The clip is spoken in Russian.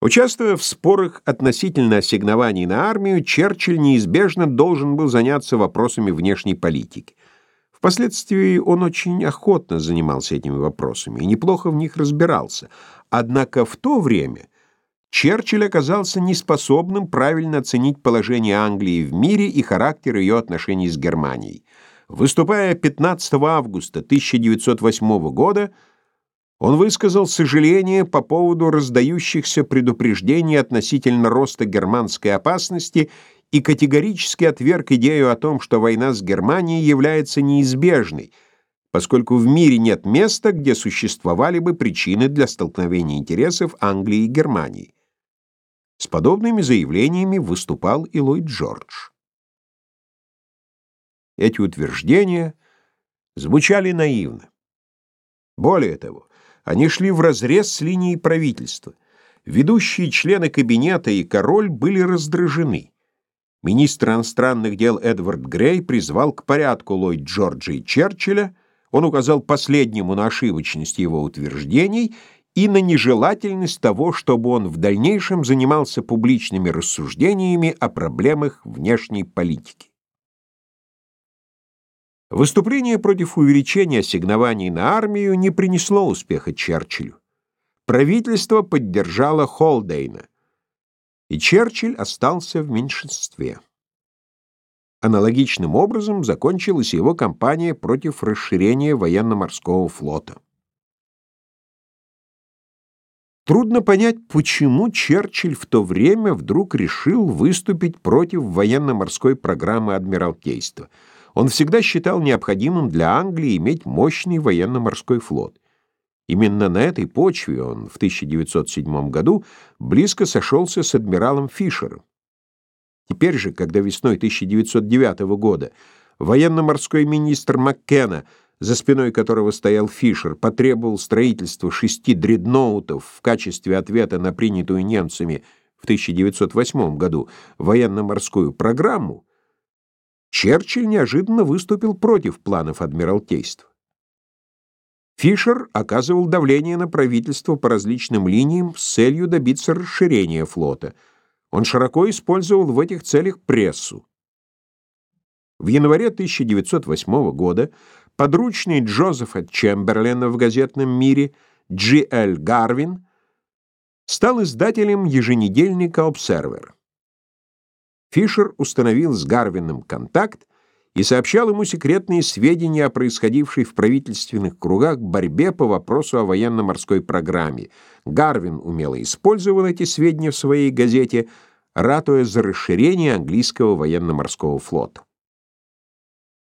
Участвуя в спорах относительно ассигнований на армию, Черчилль неизбежно должен был заняться вопросами внешней политики. Впоследствии он очень охотно занимался этими вопросами и неплохо в них разбирался. Однако в то время Черчилль оказался неспособным правильно оценить положение Англии в мире и характер ее отношений с Германией. Выступая 15 августа 1908 года, он высказал сожаление по поводу раздающихся предупреждений относительно роста германской опасности и категорически отверг идею о том, что война с Германией является неизбежной, поскольку в мире нет места, где существовали бы причины для столкновения интересов Англии и Германии. С подобными заявлениями выступал и Ллойд Джордж. Эти утверждения звучали наивно. Более того, они шли вразрез с линией правительства. Ведущие члены кабинета и король были раздражены. Министр иностранных дел Эдвард Грей призвал к порядку Ллойд Джорджа и Черчилля, он указал последнему на ошибочность его утверждений и на нежелательность того, чтобы он в дальнейшем занимался публичными рассуждениями о проблемах внешней политики. Выступление против увеличения ассигнований на армию не принесло успеха Черчиллю. Правительство поддержало Холдейна, и Черчилль остался в меньшинстве. Аналогичным образом закончилась его кампания против расширения военно-морского флота. Трудно понять, почему Черчилль в то время вдруг решил выступить против военно-морской программы Адмиралтейства — он всегда считал необходимым для Англии иметь мощный военно-морской флот. Именно на этой почве он в 1907 году близко сошелся с адмиралом Фишером. Теперь же, когда весной 1909 года военно-морской министр Маккена, за спиной которого стоял Фишер, потребовал строительства шести дредноутов в качестве ответа на принятую немцами в 1908 году военно-морскую программу, Черчилль неожиданно выступил против планов Адмиралтейства. Фишер оказывал давление на правительство по различным линиям с целью добиться расширения флота. Он широко использовал в этих целях прессу. В январе 1908 года подручный Джозефа Чемберлена в газетном мире Джи Л. Гарвин стал издателем еженедельника «Обсервер». Фишер установил с Гарвином контакт и сообщал ему секретные сведения о происходившей в правительственных кругах борьбе по вопросу о военно-морской программе. Гарвин умело использовал эти сведения в своей газете, ратуя за расширение английского военно-морского флота.